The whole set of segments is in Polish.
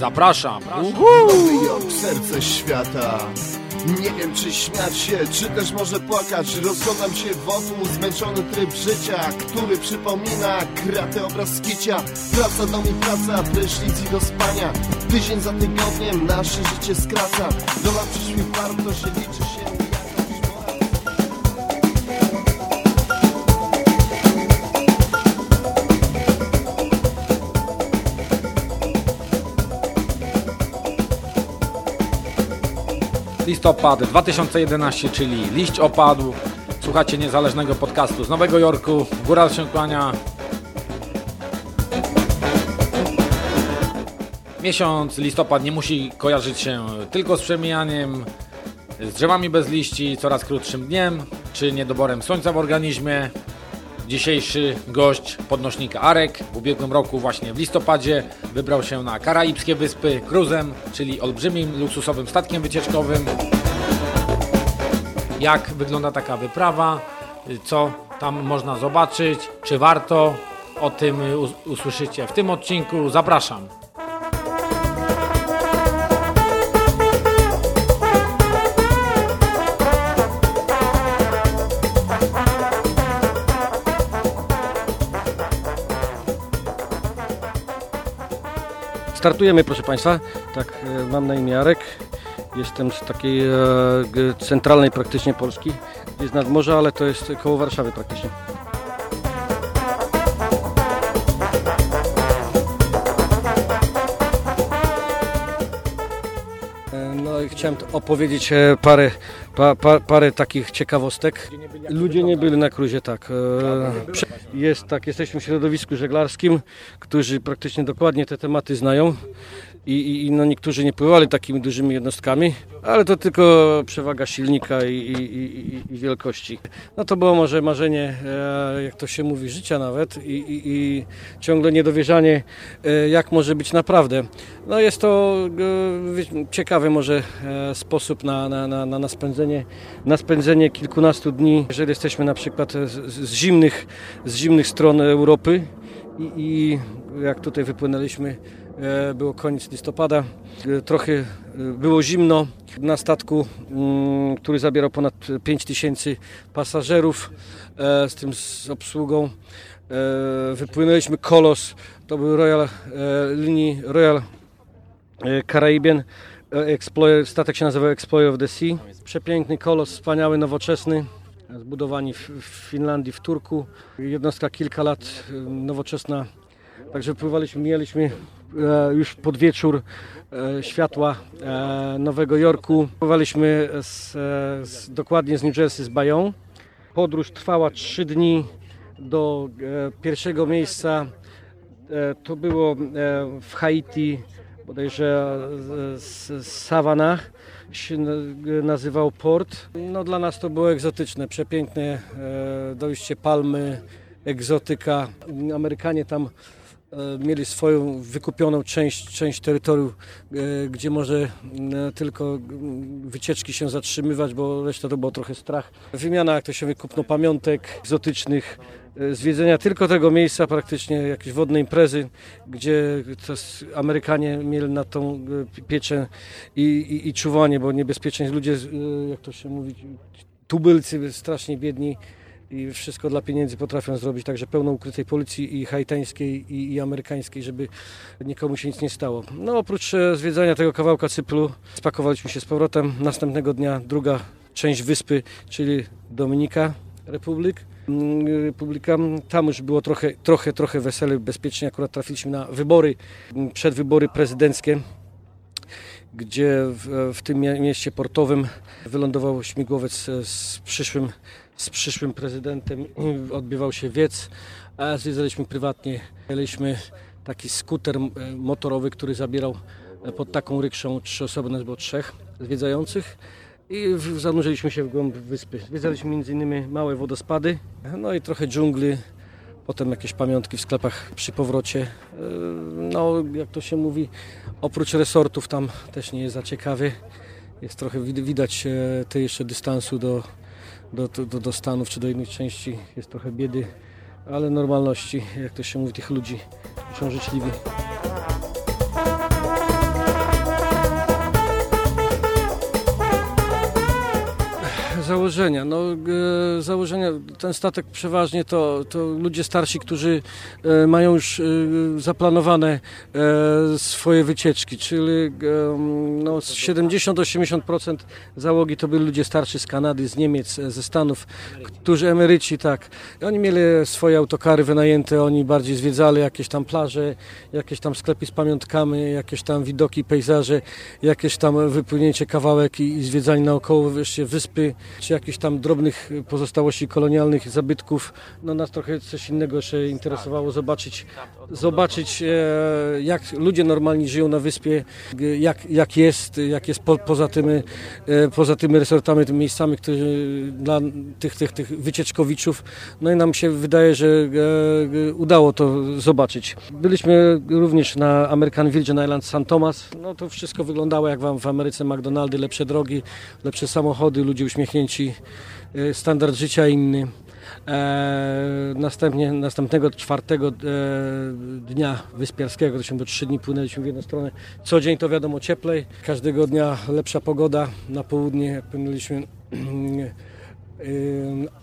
Zapraszam. Nowy Jork, serce świata. Nie wiem czy śmiać się, czy też może płakać. Rozglądam się wokół, zmęczony tryb życia Który przypomina kratę obraz skicia. Praca, dom i praca, prysznic i do spania. Tydzień za tygodniem nasze życie skraca. Dola przyszłych par, to się liczy się Listopad 2011, czyli liść opadł. Słuchacie niezależnego podcastu z Nowego Jorku. Góra się kłania. Miesiąc listopad nie musi kojarzyć się tylko z przemijaniem, z drzewami bez liści, coraz krótszym dniem, czy niedoborem słońca w organizmie. Dzisiejszy gość podnośnika Arek w ubiegłym roku właśnie w listopadzie wybrał się na Karaibskie Wyspy cruzem, czyli olbrzymim luksusowym statkiem wycieczkowym. Jak wygląda taka wyprawa? Co tam można zobaczyć? Czy warto? O tym us- usłyszycie w tym odcinku. Zapraszam. Startujemy, proszę Państwa. Tak, e, mam na imię Jarek. Jestem z takiej e, centralnej praktycznie Polski. Jest nad morza, ale to jest koło Warszawy praktycznie. Chciałem opowiedzieć e, parę, pa, pa, parę takich ciekawostek. Ludzie nie byli na cruzie, tak. E, Jest tak, jesteśmy w środowisku żeglarskim, którzy praktycznie dokładnie te tematy znają. I, i, no niektórzy nie pływali takimi dużymi jednostkami, ale to tylko przewaga silnika i, i, i, wielkości. No to było może marzenie, e, jak to się mówi, życia nawet i, ciągle niedowierzanie, e, jak może być naprawdę. No jest to e, ciekawy może sposób na, na, na, na spędzenie, na spędzenie kilkunastu dni, jeżeli jesteśmy na przykład z, z, zimnych, z zimnych stron Europy i, jak tutaj wypłynęliśmy, było koniec listopada, e, trochę e, było zimno na statku, mm, który zabierał ponad 5 tysięcy pasażerów, e, z tym z obsługą. E, Wypłynęliśmy Kolos, to był Royal, e, linii Royal e, Caribbean e, Explorer, statek się nazywał Explorer of the Sea. Przepiękny kolos, wspaniały, nowoczesny, zbudowani w, Finlandii, w Turku. Jednostka kilka lat, e, nowoczesna. Także pływaliśmy, mieliśmy e, już pod wieczór e, światła e, Nowego Jorku. Pływaliśmy z, e, z, dokładnie z New Jersey, z Bayonne. Podróż trwała 3 dni do e, pierwszego miejsca. E, to było e, w Haiti, bodajże e, z, Savannah się na- nazywał port. No dla nas to było egzotyczne, przepiękne e, dojście palmy, egzotyka. Amerykanie tam e, mieli swoją wykupioną część, część terytorium, e, gdzie może e, tylko wycieczki się zatrzymywać, bo reszta to było trochę strach. Wymiana, jak to się wykupno, pamiątek egzotycznych, e, zwiedzenia tylko tego miejsca, praktycznie jakieś wodne imprezy, gdzie Amerykanie mieli na tą e, pieczę i, i, i czuwanie, bo niebezpieczeństwo ludzie, e, jak to się mówi, tubylcy strasznie biedni i wszystko dla pieniędzy potrafią zrobić, także pełno ukrytej policji i haitańskiej i, i amerykańskiej, żeby nikomu się nic nie stało. No oprócz e, zwiedzania tego kawałka Cypru spakowaliśmy się z powrotem. Następnego dnia druga część wyspy, czyli Dominika Republik. Mm, Republika, tam już było trochę, trochę, trochę wesele, bezpiecznie akurat trafiliśmy na wybory, mm, przedwybory prezydenckie gdzie w, w tym mie- mieście portowym wylądował śmigłowiec e, z przyszłym, z przyszłym prezydentem. Odbywał się wiec, a zwiedzaliśmy prywatnie. Mieliśmy taki skuter e, motorowy, który zabierał e, pod taką rykszą trzy osoby, nas było trzech zwiedzających. I zanurzyliśmy się w głąb wyspy. Zwiedzaliśmy m.in. małe wodospady, no i trochę dżungli, potem jakieś pamiątki w sklepach przy powrocie. E, no, jak to się mówi, oprócz resortów tam też nie jest za ciekawie. Jest trochę widać te jeszcze dystansu do, do, do, do Stanów czy do innych części. Jest trochę biedy, ale normalności, jak to się mówi, tych ludzi są życzliwi. Założenia. No, e, założenia, ten statek przeważnie to, to ludzie starsi, którzy e, mają już e, zaplanowane swoje wycieczki, czyli no, 70-80% załogi to byli ludzie starsi z Kanady, z Niemiec, ze Stanów, którzy emeryci, tak. Oni mieli swoje autokary wynajęte, oni bardziej zwiedzali jakieś tam plaże, jakieś tam sklepy z pamiątkami, jakieś tam widoki, pejzaże, jakieś tam wypłynięcie kawałek i, i zwiedzanie naokoło wreszcie wyspy, czy jakichś tam drobnych pozostałości kolonialnych, zabytków. No nas trochę coś innego się interesowało zobaczyć, zobaczyć e, jak ludzie normalni żyją na wyspie, jak, jak jest, jak jest po, poza, tymi, e, poza tymi resortami, tymi miejscami, które dla tych, tych, tych wycieczkowiczów. No i nam się wydaje, że e, udało to zobaczyć. Byliśmy również na American Virgin Island St. Thomas. No to wszystko wyglądało jak wam w Ameryce McDonaldy, lepsze drogi, lepsze samochody, ludzie uśmiechnięci, standard życia inny. E, następnie, następnego czwartego e, dnia wyspiarskiego, to się było trzy dni płynęliśmy w jedną stronę. Co dzień to wiadomo cieplej, każdego dnia lepsza pogoda. Na południe płynęliśmy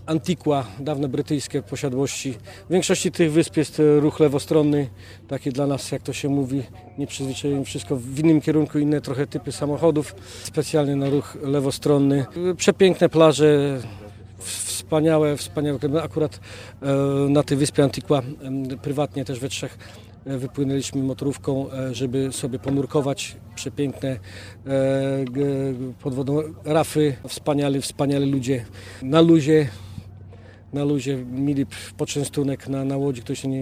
Antiqua, dawne brytyjskie posiadłości. W większości tych wysp jest ruch lewostronny, taki dla nas, jak to się mówi, nie przyzwyczajenie wszystko w innym kierunku, inne trochę typy samochodów, specjalnie na ruch lewostronny. Przepiękne plaże, wspaniałe, wspaniałe. Akurat e, na tej wyspie Antiqua, prywatnie też we trzech e, wypłynęliśmy motorówką, e, żeby sobie ponurkować. Przepiękne pod wodą rafy, wspaniali, wspaniali ludzie na luzie. Na luzie mieli poczęstunek na, na łodzi, który się nie,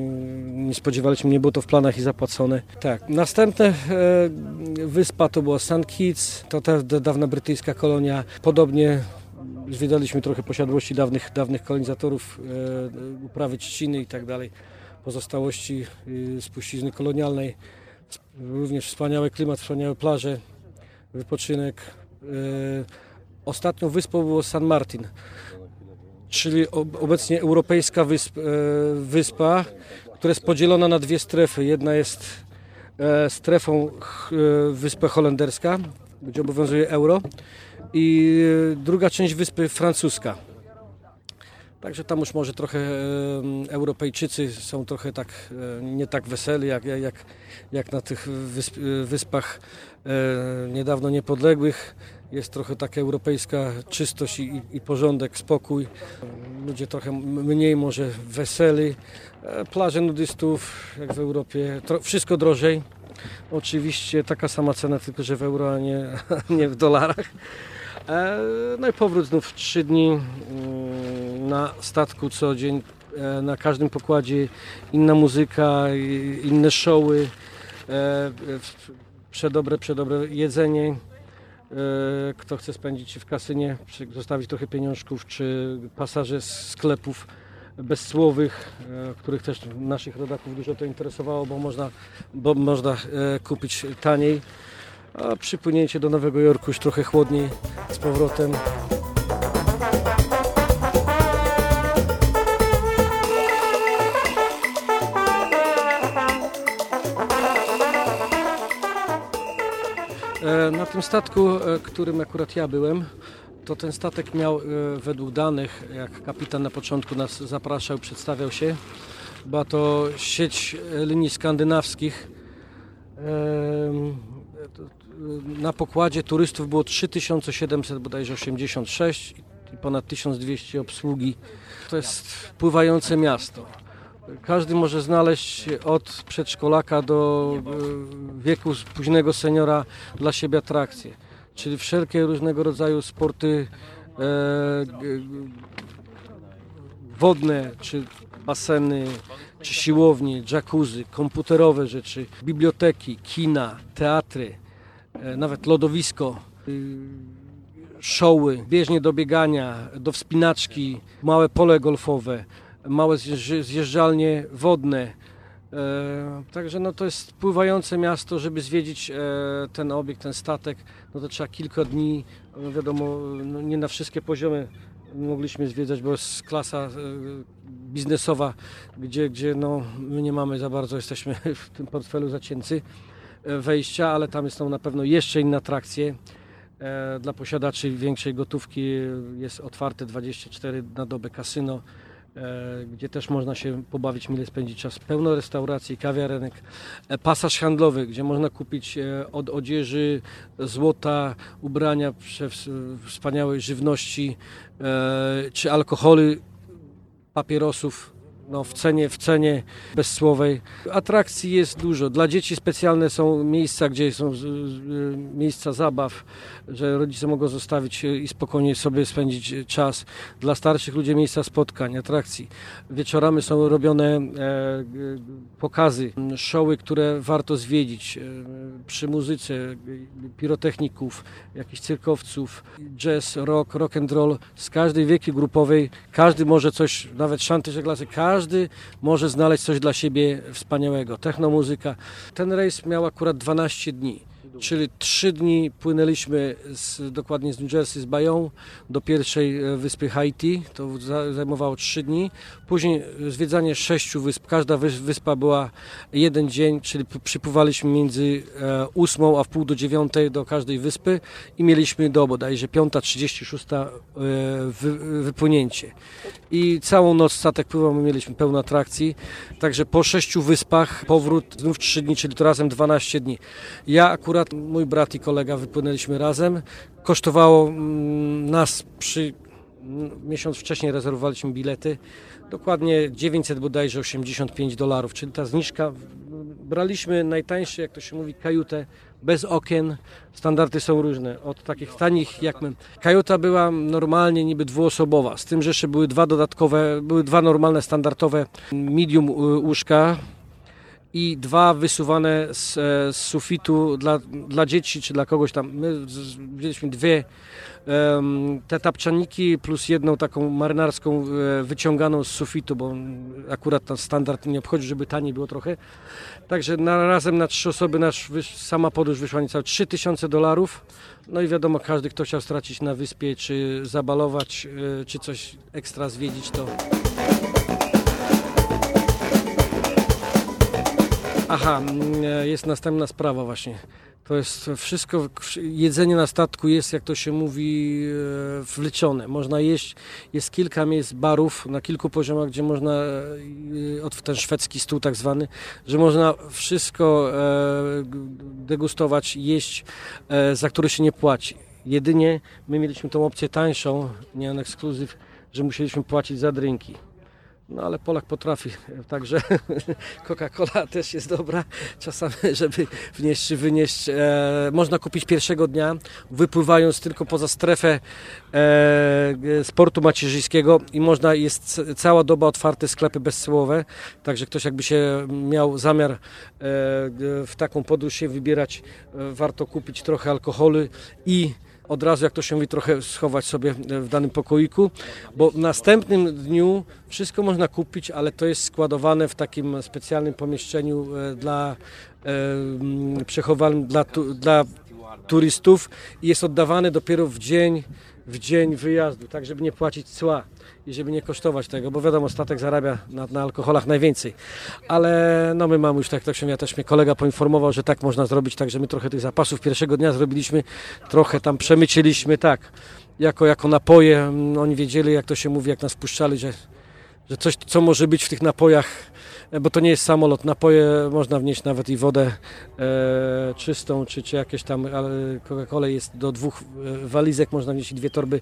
nie spodziewaliśmy, nie było to w planach i zapłacone. Tak. Następne e, wyspa to była St. Kitts, to ta dawna brytyjska kolonia. Podobnie Zwiedzaliśmy trochę posiadłości dawnych, dawnych kolonizatorów, e, uprawy trzciny i tak dalej, pozostałości spuścizny kolonialnej. Również wspaniały klimat, wspaniałe plaże, wypoczynek. E, ostatnią wyspą było San Martin, czyli obecnie europejska wysp, e, wyspa, która jest podzielona na dwie strefy. Jedna jest strefą wyspa holenderska, gdzie obowiązuje euro i druga część wyspy francuska. Także tam już może trochę Europejczycy są trochę tak e, nie tak weseli jak, jak, jak na tych wysp, e, wyspach e, niedawno niepodległych. Jest trochę taka europejska czystość i, i porządek, spokój. Ludzie trochę mniej może weseli. Plaże nudystów jak w Europie, wszystko drożej. Oczywiście taka sama cena, tylko że w euro, a nie, nie w dolarach. E, no i powrót znów trzy dni mm, na statku co dzień. E, na każdym pokładzie inna muzyka, inne showy, e, przedobre, przedobre jedzenie. Kto chce spędzić się w kasynie, zostawić trochę pieniążków, czy pasaże z sklepów bezsłowych, których też naszych rodaków dużo to interesowało, bo można, bo można kupić taniej a przypłynięcie do Nowego Jorku już trochę chłodniej z powrotem. E, na tym statku, e, którym akurat ja byłem, to ten statek miał e, według danych, jak kapitan na początku nas zapraszał, przedstawiał się, była to sieć linii skandynawskich na pokładzie turystów było 3700 bodajże 86 i ponad 1200 obsługi. To jest pływające miasto. Każdy może znaleźć od przedszkolaka do e, wieku późnego seniora dla siebie atrakcje. Czyli wszelkie różnego rodzaju sporty e, wodne, czy baseny, czy siłownie, jacuzzi, komputerowe rzeczy, biblioteki, kina, teatry, nawet lodowisko, y, szoły, bieżnie do biegania, do wspinaczki, małe pole golfowe, małe zjeżdż- zjeżdżalnie wodne. E, Także no to jest pływające miasto, żeby zwiedzić e, ten obiekt, ten statek, no to trzeba kilka dni, no wiadomo, no nie na wszystkie poziomy mogliśmy zwiedzać, bo jest klasa e, biznesowa, gdzie, gdzie no, my nie mamy za bardzo, jesteśmy w tym portfelu zacięcy e, wejścia, ale tam są na pewno jeszcze inne atrakcje. E, Dla posiadaczy większej gotówki jest otwarte 24 na dobę kasyno, e, gdzie też można się pobawić, mile spędzić czas. Pełno restauracji, kawiarenek, e, pasaż handlowy, gdzie można kupić e, od odzieży, złota, ubrania, wspaniałej żywności, e, czy alkoholi, papierosów. No, w cenie, w cenie bezsłowej. Atrakcji jest dużo. Dla dzieci specjalne są miejsca, gdzie są z- miejsca zabaw, że rodzice mogą zostawić i spokojnie sobie spędzić czas. Dla starszych ludzi miejsca spotkań, atrakcji. Wieczorami są robione e, pokazy, showy, które warto zwiedzić e, przy muzyce, pirotechników, jakichś cyrkowców, jazz, rock, rock and roll z każdej wieki grupowej. Każdy może coś, nawet szanty żeglarze, każdy może znaleźć coś dla siebie wspaniałego. Technomuzyka. Ten rejs miał akurat 12 dni. Czyli trzy dni płynęliśmy z, dokładnie z New Jersey, z Bayonne do pierwszej e, wyspy Haiti. To za- zajmowało trzy dni. Później zwiedzanie sześciu wysp. Każda wys- wyspa była jeden dzień, czyli przypływaliśmy między e, ósmą a w pół do dziewiątej do każdej wyspy i mieliśmy do bodajże piąta, trzydzieści szósta e, wy, wypłynięcie. I całą noc statek pływał, my mieliśmy pełno atrakcji. Także po sześciu wyspach powrót znów trzy dni, czyli to razem 12 dni. Ja akurat, mój brat i kolega wypłynęliśmy razem. Kosztowało mm, nas przy miesiąc wcześniej rezerwowaliśmy bilety. Dokładnie 900 bodajże 85 dolarów, czyli ta zniżka. Braliśmy najtańsze, jak to się mówi, kajutę bez okien. Standardy są różne, od takich tanich jak my. Kajuta była normalnie niby dwuosobowa, z tym, że jeszcze były dwa dodatkowe, były dwa normalne, standardowe medium y, łóżka i dwa wysuwane z, e, z sufitu dla, dla dzieci czy dla kogoś tam. My wzięliśmy dwie te tapczaniki plus jedną taką marynarską e, wyciąganą z sufitu, bo akurat ten standard nie obchodzi, żeby taniej było trochę. Także na, razem na trzy osoby nasz, sama podróż wyszła niecałe 3000 dolarów. No i wiadomo, każdy kto chciał stracić na wyspie, czy zabalować, e, czy coś ekstra zwiedzić, to Aha, mm, e, jest następna sprawa właśnie. To jest wszystko, jedzenie na statku jest, jak to się mówi, e, wlecione. Można jeść, jest kilka miejsc barów na kilku poziomach, gdzie można, e, ten szwedzki stół tak zwany, że można wszystko degustować, jeść, za które się nie płaci. Jedynie my mieliśmy tą opcję tańszą, nie on ekskluzyw, że musieliśmy płacić za drinki. No ale Polak potrafi, także Coca-Cola też jest dobra czasami, żeby wnieść czy wynieść. E, można kupić pierwszego dnia, wypływając tylko poza strefę e, sportu macierzyńskiego i można, jest cała doba otwarte sklepy bezcełowe, także ktoś jakby się miał zamiar e, w taką podróż się wybierać, e, warto kupić trochę alkoholu i od razu, jak to się mówi, trochę schować sobie w danym pokoiku, bo w następnym dniu wszystko można kupić, ale to jest składowane w takim specjalnym pomieszczeniu e, dla e, przechowanym dla, dla turystów i jest oddawane dopiero w dzień, w dzień wyjazdu, tak żeby nie płacić cła i żeby nie kosztować tego, bo wiadomo, statek zarabia na, na alkoholach najwięcej. Ale no my mamy już tak, tak się ja też mnie kolega poinformował, że tak można zrobić, także my trochę tych zapasów pierwszego dnia zrobiliśmy, trochę tam przemyciliśmy, tak, jako, jako napoje, mm, oni wiedzieli, jak to się mówi, jak nas wpuszczali, że że coś, co może być w tych napojach, bo to nie jest samolot. Napoje można wnieść nawet i wodę e, czystą, czy, czy jakieś tam Coca-Cola jest do dwóch e, walizek, można wnieść i dwie torby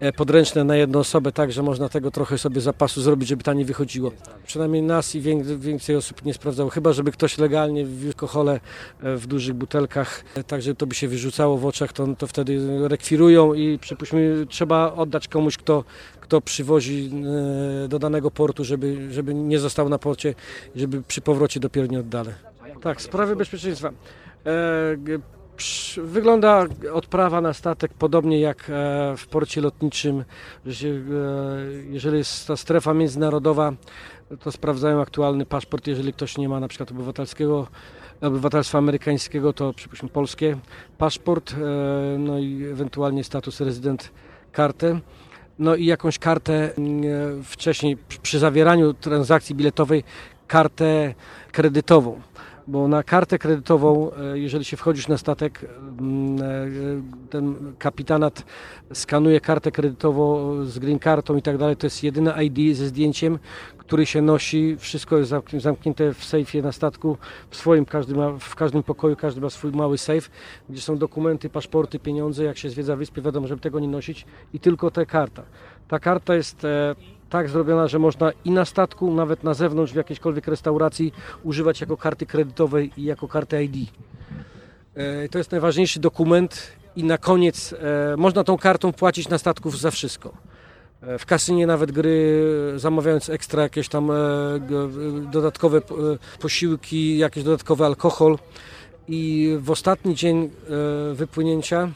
e, podręczne na jedną osobę, tak, że można tego trochę sobie zapasu zrobić, żeby taniej wychodziło. Przynajmniej nas i wię- więcej osób nie sprawdzało, chyba żeby ktoś legalnie wiózł alkohole e, w dużych butelkach, e, tak, żeby to by się wyrzucało w oczach, to, to wtedy rekwirują i przypuśćmy, trzeba oddać komuś, kto kto przywozi e, do danego portu, żeby, żeby nie został na porcie, żeby przy powrocie dopiero nie oddali. Tak, sprawy bezpieczeństwa. E, Wygląda odprawa na statek podobnie jak e, w porcie lotniczym. Jeżeli jest ta strefa międzynarodowa, to sprawdzają aktualny paszport. Jeżeli ktoś nie ma na przykład obywatelskiego, obywatelstwa amerykańskiego, to przypuśćmy polskie paszport, no i ewentualnie status rezydent kartę. No i jakąś kartę mm, e, wcześniej przy- przy zawieraniu transakcji biletowej kartę kredytową. Bo na kartę kredytową, e, jeżeli się wchodzisz na statek, e, ten kapitanat skanuje kartę kredytową z green kartą i tak dalej. To jest jedyne ID ze zdjęciem, który się nosi. Wszystko jest zamk- zamknięte w sejfie na statku. W swoim, każdy ma, w każdym pokoju każdy ma swój mały sejf, gdzie są dokumenty, paszporty, pieniądze. Jak się zwiedza wyspę, wiadomo, żeby tego nie nosić i tylko ta karta. Ta karta jest e, tak zrobiona, że można i na statku, nawet na zewnątrz, w jakiejkolwiek restauracji używać jako karty kredytowej i jako karty ID. E, To jest najważniejszy dokument i na koniec e, można tą kartą płacić na statków za wszystko. E, W kasynie nawet gry, zamawiając ekstra jakieś tam dodatkowe posiłki, jakiś dodatkowy alkohol. I w ostatni dzień wypłynięcia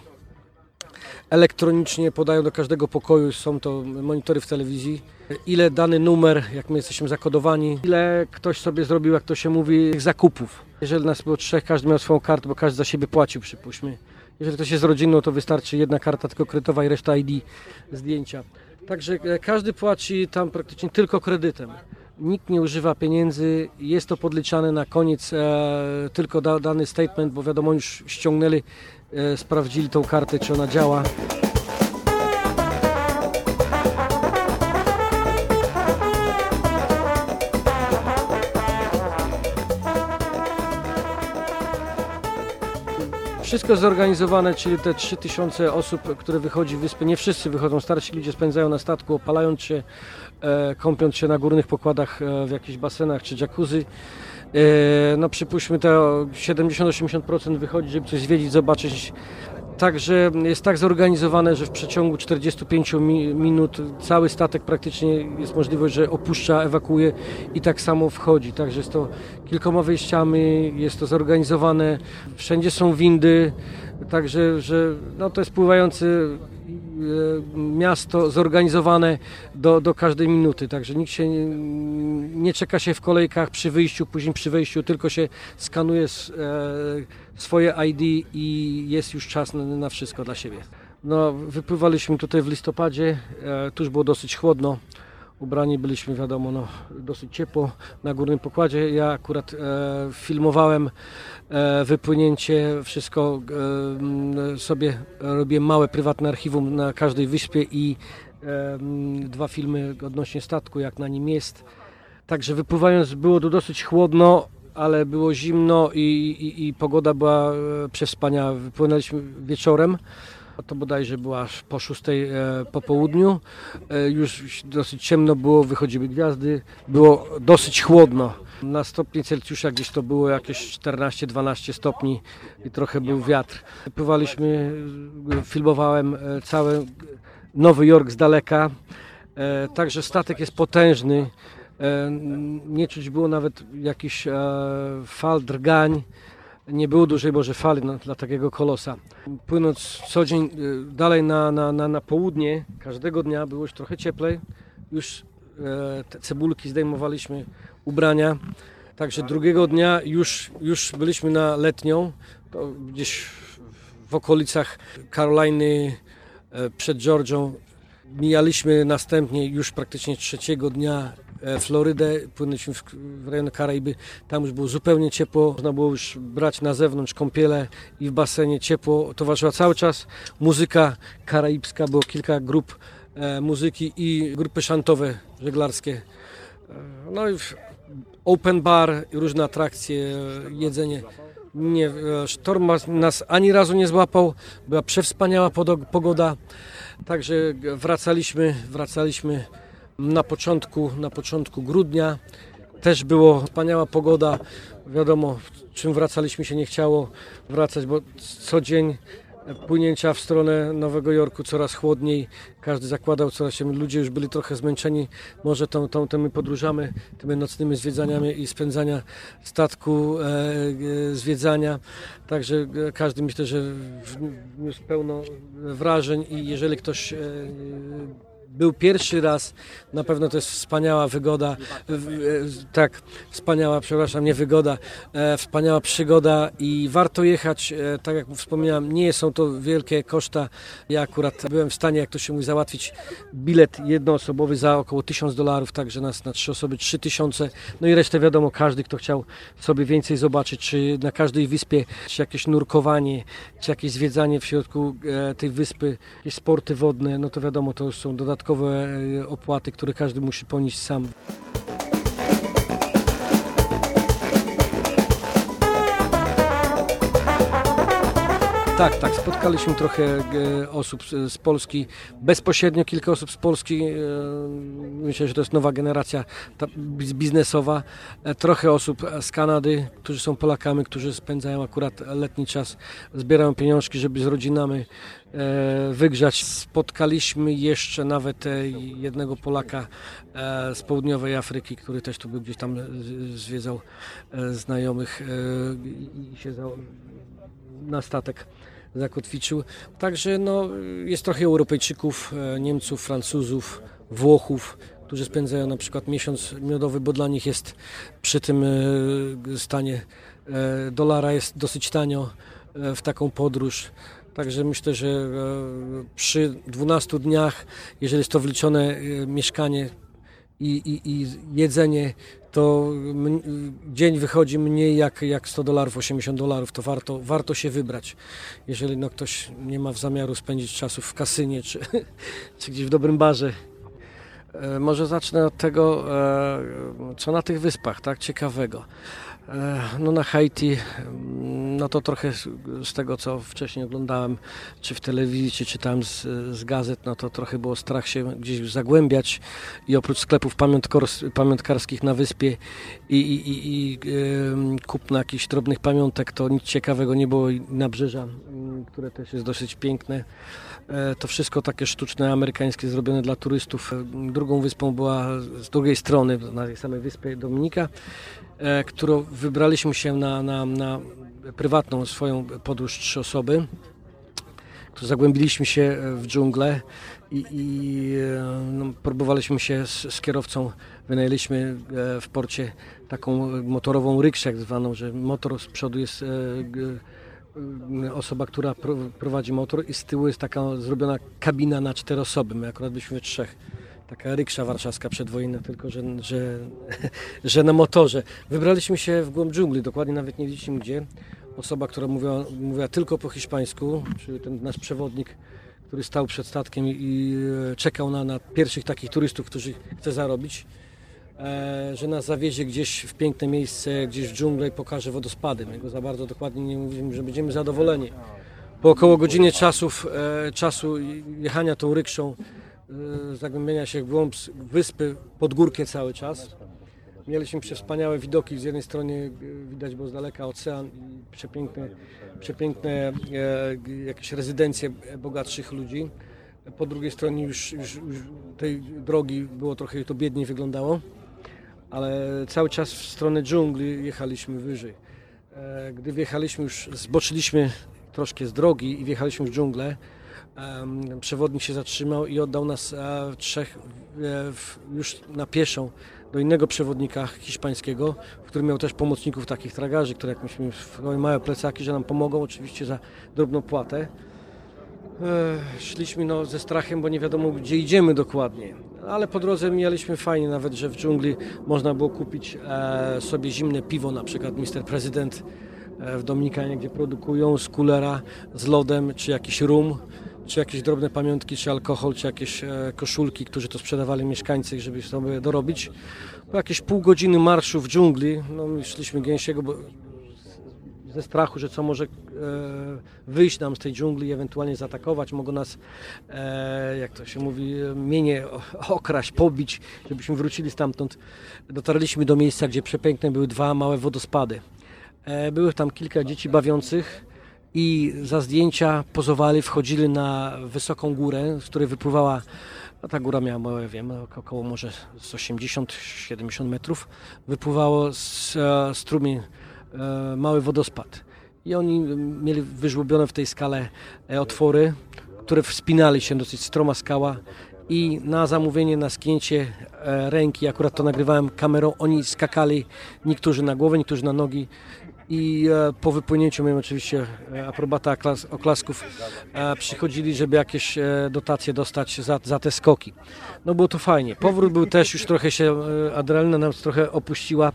elektronicznie podają do każdego pokoju, są to monitory w telewizji, ile dany numer, jak my jesteśmy zakodowani, ile ktoś sobie zrobił, jak to się mówi, zakupów. Jeżeli nas było trzech, każdy miał swoją kartę, bo każdy za siebie płacił, przypuśćmy. Jeżeli ktoś jest rodziną, to wystarczy jedna karta tylko kredytowa i reszta ID, zdjęcia. Także e, każdy płaci tam praktycznie tylko kredytem. Nikt nie używa pieniędzy, jest to podliczane na koniec e, tylko da, dany statement, bo wiadomo, już ściągnęli, sprawdzili tą kartę, czy ona działa. Wszystko zorganizowane, czyli te 3000 osób, które wychodzi w wyspę, nie wszyscy wychodzą, starsi ludzie spędzają na statku, opalając się, e, kąpiąc się na górnych pokładach e, w jakichś basenach czy jacuzzi. E, no przypuśćmy to 70-80% wychodzi, żeby coś zwiedzić, zobaczyć. Także jest tak zorganizowane, że w przeciągu 45 mi- minut cały statek praktycznie jest możliwość, że opuszcza, ewakuuje i tak samo wchodzi. Także jest to kilkoma wejściami, jest to zorganizowane, wszędzie są windy, także że no to jest pływający miasto zorganizowane do, do każdej minuty, także nikt się nie, nie czeka się w kolejkach przy wyjściu, później przy wejściu, tylko się skanuje e, swoje ID i jest już czas na, na wszystko dla siebie. No, wypływaliśmy tutaj w listopadzie, e, tuż było dosyć chłodno, ubrani byliśmy, wiadomo, no, dosyć ciepło na górnym pokładzie. Ja akurat e, filmowałem e, wypłynięcie, wszystko e, sobie robię małe prywatne archiwum na każdej wyspie i e, dwa filmy odnośnie statku, jak na nim jest. Także wypływając było tu dosyć chłodno, ale było zimno i, i, i pogoda była e, przewspaniała. Wypłynęliśmy wieczorem. To bodajże była po 6 e, po południu. E, już dosyć ciemno było, wychodziły gwiazdy. Było dosyć chłodno. Na stopnie Celsjusza gdzieś to było jakieś 14-12 stopni i trochę był wiatr. Pływaliśmy, e, filmowałem cały Nowy Jork z daleka. Także statek jest potężny. Nie czuć było nawet jakichś fal, drgań. Nie było dużej może fali no, dla takiego kolosa. Płynąc co dzień e, dalej na, na, na, na południe, każdego dnia było już trochę cieplej. Już e, cebulki zdejmowaliśmy, ubrania. Także drugiego dnia już, już byliśmy na letnią, gdzieś w okolicach Karoliny e, przed Georgią. Mijaliśmy następnie już praktycznie trzeciego dnia Florydę, płynęliśmy w, rejon Karaiby, tam już było zupełnie ciepło, można było już brać na zewnątrz kąpiele i w basenie ciepło, towarzyszyła cały czas muzyka karaibska, było kilka grup e, muzyki i grupy szantowe żeglarskie. E, no i open bar, różne atrakcje, e, jedzenie. Nie, e, sztorm nas ani razu nie złapał, była przewspaniała pogoda, także wracaliśmy, wracaliśmy na początku, na początku grudnia. Też było wspaniała pogoda, wiadomo, czym wracaliśmy się nie chciało wracać, bo co dzień płynięcia w stronę Nowego Jorku coraz chłodniej, każdy zakładał coraz się, ludzie już byli trochę zmęczeni. Może tą, tą, tymi podróżami, tymi nocnymi zwiedzaniami i spędzania statku, e, e, zwiedzania, także każdy myślę, że wniósł pełno wrażeń i jeżeli ktoś e, był pierwszy raz, na pewno to jest wspaniała wygoda, tak, wspaniała, przepraszam, nie wygoda, e, wspaniała przygoda i warto jechać, e, tak jak wspomniałem, nie są to wielkie koszta. Ja akurat byłem w stanie, jak to się mówi, załatwić bilet jednoosobowy za około 1000 dolarów, także nas na trzy osoby 3000, no i resztę wiadomo, każdy, kto chciał sobie więcej zobaczyć, czy na każdej wyspie, czy jakieś nurkowanie, czy jakieś zwiedzanie w środku e, tej wyspy, jakieś sporty wodne, no to wiadomo, to już są dodatkowe dodatkowe e, opłaty, które każdy musi ponieść sam. Tak, tak. Spotkaliśmy trochę e, osób z Polski, bezpośrednio kilka osób z Polski. E, myślę, że to jest nowa generacja biznesowa. Trochę osób z Kanady, którzy są Polakami, którzy spędzają akurat letni czas, zbierają pieniążki, żeby z rodzinami E, wygrzać. Spotkaliśmy jeszcze nawet e, jednego Polaka e, z południowej Afryki, który też tu był gdzieś tam zwiedzał znajomych i się na statek zakotwiczył. Także no, jest trochę Europejczyków, Niemców, Francuzów, Włochów, którzy spędzają na przykład miesiąc miodowy, bo dla nich jest przy tym stanie dolara jest dosyć tanio w taką podróż. Także myślę, że e, przy 12 dniach, jeżeli jest to wliczone e, mieszkanie i, i, i jedzenie, to dzień wychodzi mniej jak, jak 100 dolarów, 80 dolarów, to warto, warto się wybrać. Jeżeli no, ktoś nie ma w zamiaru spędzić czasu w kasynie czy, czy gdzieś w dobrym barze. E, może zacznę od tego, co na tych wyspach, tak ciekawego. No na Haiti, no to trochę z tego, co wcześniej oglądałem, czy w telewizji, czy czytałem z, z gazet, no to trochę było strach się gdzieś zagłębiać i oprócz sklepów pamiątkarskich na wyspie i, i, i, i kupna jakichś drobnych pamiątek, to nic ciekawego nie było i nabrzeża, które też jest dosyć piękne. E, to wszystko takie sztuczne, amerykańskie, zrobione dla turystów. Drugą wyspą była z drugiej strony, na tej samej wyspie Dominika, e, którą wybraliśmy się na, na, na prywatną swoją podróż trzy osoby. Zagłębiliśmy się w dżunglę i, i no, próbowaliśmy się z, z, kierowcą, wynajęliśmy w porcie taką motorową rykszę, zwaną, że motor z przodu jest osoba, która prowadzi motor i z tyłu jest taka zrobiona kabina na cztery osoby. My akurat byliśmy trzech. Taka ryksza warszawska przedwojenna, tylko że, że, że na motorze. Wybraliśmy się w głąb dżungli, dokładnie nawet nie wiedzieliśmy gdzie. Osoba, która mówiła, mówiła tylko po hiszpańsku, czyli ten nasz przewodnik, który stał przed statkiem i, i czekał na, na pierwszych takich turystów, którzy chce zarobić. E, że nas zawiezie gdzieś w piękne miejsce, gdzieś w dżunglę i pokaże wodospady. My go za bardzo dokładnie nie mówimy, że będziemy zadowoleni. Po około godzinie czasów, e, czasu jechania tą rykszą, e, zagłębienia się w głąb wyspy, pod górkę cały czas, mieliśmy wspaniałe widoki. Z jednej strony widać było z daleka ocean i przepiękne, przepiękne jakieś rezydencje bogatszych ludzi. Po drugiej stronie już, już, już tej drogi było trochę to biedniej wyglądało ale cały czas w stronę dżungli jechaliśmy wyżej. E, gdy wjechaliśmy już, zboczyliśmy troszkę z drogi i wjechaliśmy w dżunglę, przewodnik się zatrzymał i oddał nas e, trzech e, już na pieszą do innego przewodnika hiszpańskiego, który miał też pomocników takich tragarzy, które jak myśmy małe plecaki, że nam pomogą oczywiście za drobną płatę. Szliśmy no, ze strachem, bo nie wiadomo gdzie idziemy dokładnie ale po drodze mieliśmy fajnie nawet, że w dżungli można było kupić e, sobie zimne piwo, na przykład Mister Prezydent e, w Dominikanie, gdzie produkują z kulera z lodem, czy jakiś rum, czy jakieś drobne pamiątki, czy alkohol, czy jakieś e, koszulki, którzy to sprzedawali mieszkańcy, żeby sobie dorobić. Po jakieś pół godziny marszu w dżungli, no my szliśmy gęsiego, bo ze strachu, że co może e, wyjść nam z tej dżungli ewentualnie zaatakować, mogą nas, e, jak to się mówi, mienie okraść, pobić, żebyśmy wrócili stamtąd. Dotarliśmy do miejsca, gdzie przepiękne były dwa małe wodospady. E, były tam kilka dzieci bawiących i za zdjęcia pozowali, wchodzili na wysoką górę, z której wypływała no ta góra miała, ja wiem, około może z 80-70 metrów. Wypływało z e, strumień mały wodospad. I oni mieli wyżłobione w tej skale e, otwory, które wspinali się, dosyć stroma skała i na zamówienie, na skięcie e, ręki, akurat to nagrywałem kamerą, oni skakali, niektórzy na głowę, niektórzy na nogi i e, po wypłynięciu miałem oczywiście e, aprobata oklasków, przychodzili, żeby jakieś dotacje dostać za, za te skoki. No było to fajnie. Powrót był też już trochę się, adrenalina nas trochę opuściła,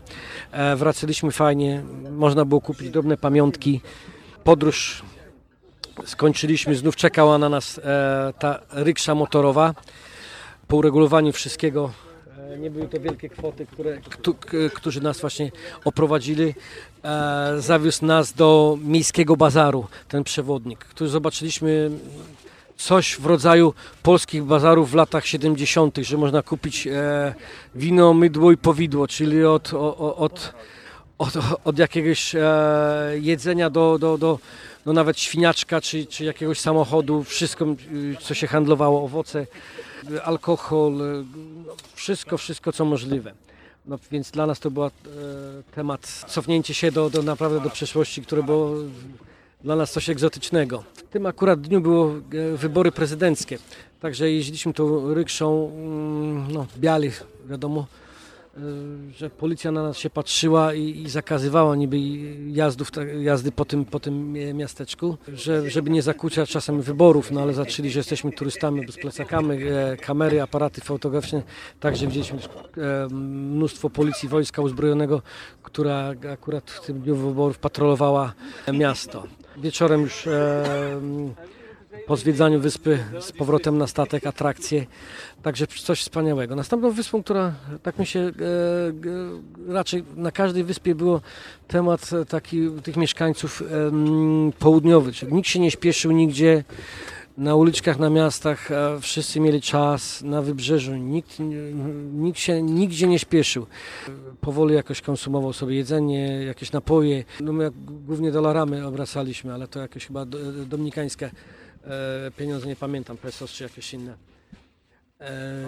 wracaliśmy fajnie, można było kupić drobne pamiątki. Podróż skończyliśmy, znów czekała na nas ta ryksza motorowa po uregulowaniu wszystkiego e, nie były to wielkie kwoty, które, którzy nas właśnie oprowadzili. E, zawiózł nas do miejskiego bazaru, ten przewodnik, który zobaczyliśmy coś w rodzaju polskich bazarów w latach 70., że można kupić e, wino, mydło i powidło, czyli od, od, od, od jakiegoś jedzenia do, do, do, do nawet świniaczka czy, czy jakiegoś samochodu, wszystko, co się handlowało, owoce alkohol, e, wszystko, wszystko co możliwe. No, więc dla nas to był e, temat cofnięcie się do, do naprawdę do przeszłości, które było dla nas coś egzotycznego. W tym akurat dniu było e, wybory prezydenckie, także jeździliśmy tą rykszą, mm, no, biali, wiadomo, że policja na nas się patrzyła i, i zakazywała niby jazdów, jazdy po tym, po tym miasteczku, że, żeby nie zakłócać czasem wyborów, no ale zaczęli, że jesteśmy turystami z plecakami, e, kamery, aparaty fotograficzne, także widzieliśmy e, mnóstwo policji, wojska uzbrojonego, która akurat w tym dniu wyborów patrolowała miasto. Wieczorem już e, po zwiedzaniu wyspy z powrotem na statek, atrakcje, także coś wspaniałego. Następną wyspą, która tak mi się e, e, raczej na każdej wyspie było temat taki tych mieszkańców e, południowych. Nikt się nie śpieszył nigdzie, na uliczkach, na miastach wszyscy mieli czas, na wybrzeżu nikt, nikt się nigdzie nie śpieszył. Powoli jakoś konsumował sobie jedzenie, jakieś napoje. No my głównie dolarami obracaliśmy, ale to jakieś chyba dominikańskie e, pieniądze, nie pamiętam, pesos czy jakieś inne. E,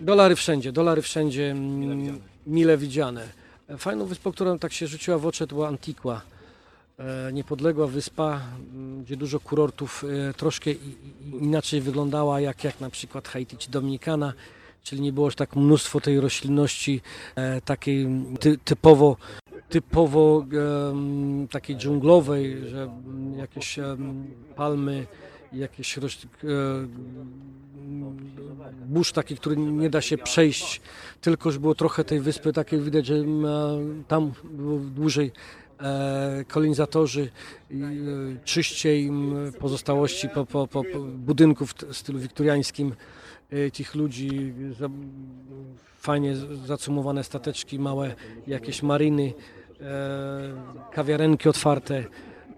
dolary wszędzie, dolary wszędzie, mm, mile widziane. Fajną wyspą, która tak się rzuciła w oczy, to była Antigua. E, niepodległa wyspa, mm, gdzie dużo kurortów e, troszkę inaczej wyglądała, jak, jak na przykład Haiti czy Dominikana, czyli nie było już tak mnóstwo tej roślinności e, takiej ty, typowo typowo um, takiej dżunglowej, że jakieś um, palmy, jakieś rośliny, burz taki, który nie da się przejść, tylko że było trochę tej wyspy takiej, widać, że tam było dłużej e, kolonizatorzy, e, czyściej pozostałości po, po, po budynków w stylu wiktoriańskim e, tych ludzi, fajnie zacumowane stateczki, małe jakieś mariny, kawiarenki otwarte,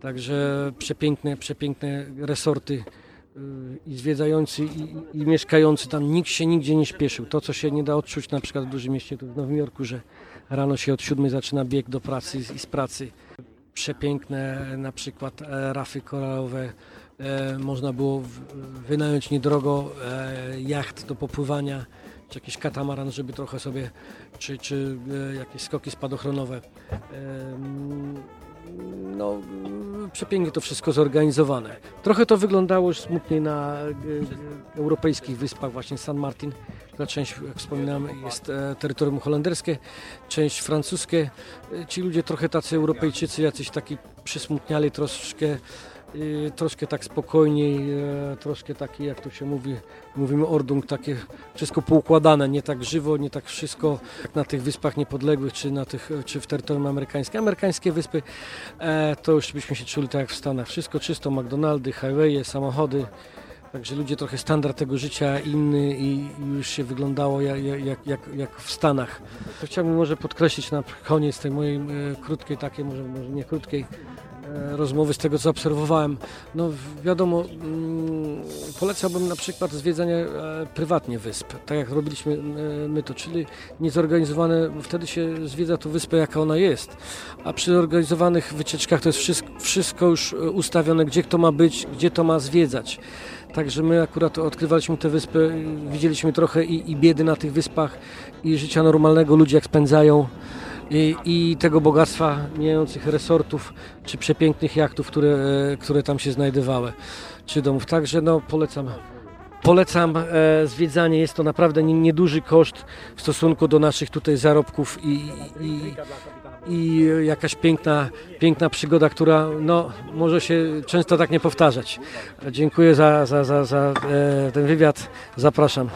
także przepiękne, przepiękne resorty i zwiedzający i, i, mieszkający tam nikt się nigdzie nie śpieszył. To, co się nie da odczuć na przykład w dużym mieście, tu w Nowym Jorku, że rano się od siódmej zaczyna bieg do pracy i z pracy. Przepiękne na przykład e, rafy koralowe. E, można było wynająć niedrogo e, jacht do popływania, czy jakiś katamaran, żeby trochę sobie, czy, czy jakieś skoki spadochronowe no, przepięknie to wszystko zorganizowane. Trochę to wyglądało już smutniej na e, e, europejskich wyspach, właśnie San Martin, która część, jak wspominałem, jest e, terytorium holenderskie, część francuskie. Ci ludzie trochę tacy Europejczycy, jacyś taki przysmutniali troszkę troszkę tak spokojniej, e, troszkę taki, jak to się mówi, mówimy ordung, takie wszystko poukładane, nie tak żywo, nie tak wszystko na tych wyspach niepodległych, czy, na tych, czy w terytorium amerykańskim. Amerykańskie wyspy, e, to już byśmy się czuli tak jak w Stanach. Wszystko czysto, McDonaldy, highwaye, samochody, Także ludzie trochę standard tego życia inny i już się wyglądało jak, jak, jak, jak w Stanach. To chciałbym może podkreślić na koniec tej mojej e, krótkiej, takiej, może, może nie krótkiej, rozmowy z tego, co obserwowałem. No wiadomo, mm, polecałbym na przykład zwiedzanie e, prywatnie wysp, tak jak robiliśmy e, my to, czyli niezorganizowane, wtedy się zwiedza tą wyspę, jaka ona jest, a przy organizowanych wycieczkach to jest wszystko, wszystko już e, ustawione, gdzie kto ma być, gdzie to ma zwiedzać. Także my akurat odkrywaliśmy te wyspy, widzieliśmy trochę i, i biedy na tych wyspach, i życia normalnego, ludzie jak spędzają, i, i tego bogactwa mijających resortów, czy przepięknych jachtów, które, e, które tam się znajdowały, czy domów. Także no polecam. Polecam e, zwiedzanie, jest to naprawdę nie- nieduży koszt w stosunku do naszych tutaj zarobków i, i, i jakaś piękna, piękna przygoda, która no, może się często tak nie powtarzać. Dziękuję za, za, za, za e, ten wywiad, zapraszam.